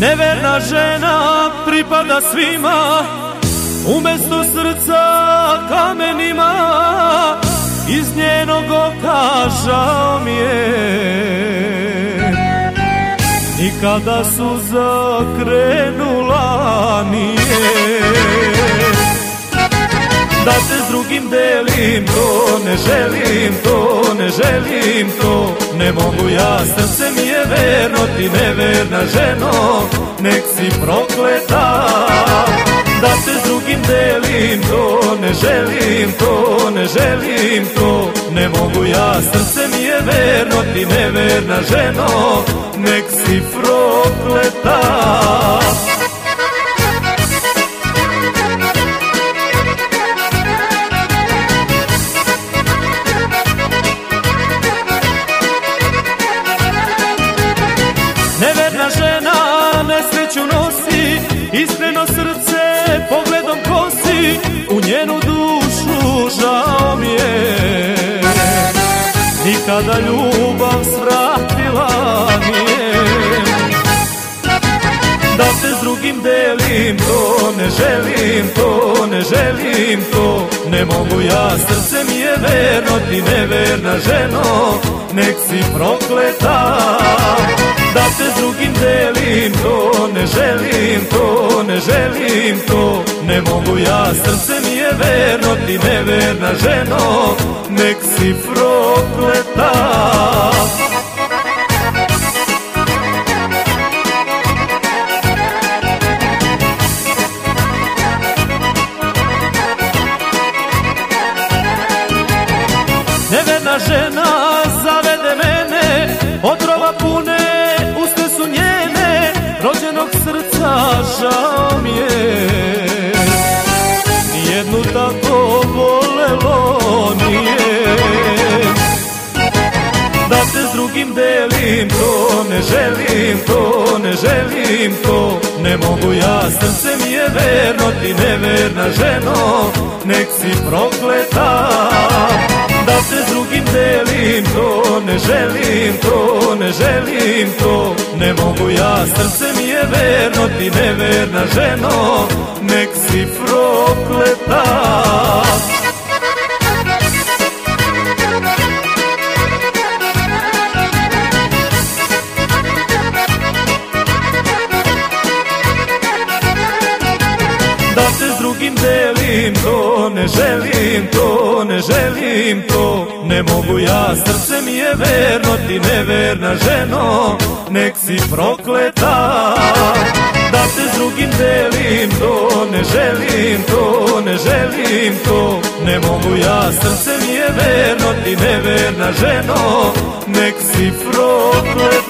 Neverna žena pripada svima Umjesto srca kamenima Iz njenog oka žao mi je. Nikada su zakrenula nije Da te s drugim delim to ne želim to ne želim to Ne mogu ja srce mi je verno ti neverna ženo Nek si prokleta. Da te s drugim delim to ne želim to ne želim to Ne mogu ja srce mi je verno ti neverna ženo Nek si Nikada ljubav svratila nije Da te s drugim delim to ne želim to ne želim to Ne mogu ja. Srce mi je verno ti neverna ženo Nek si prokleta. Da te s drugim delim to ne želim to ne želim to ne mogu ja. Srce mi je verno ti neverna ženo nek si prokleta žena zavede mene Otrova pune uste su njene Rođenog srca žao mi je. Nijednu tako volelo nije. Da te s drugim delim to ne želim to ne želim to Ne mogu ja. Srce mi je verno ti neverna ženo Nek si prokleta delim to ne želim to ne želim to. Ne mogu ja srce mi je verno ti neverna ženo. Nek si prokleta delim to ne želim to ne želim to. Ne mogu ja srce mi je verno ti neverna ženo Nek si prokleta. Da te s drugim delim to ne želim to ne želim to. Ne mogu ja srce mi je verno ti neverna ženo Nek si prokleta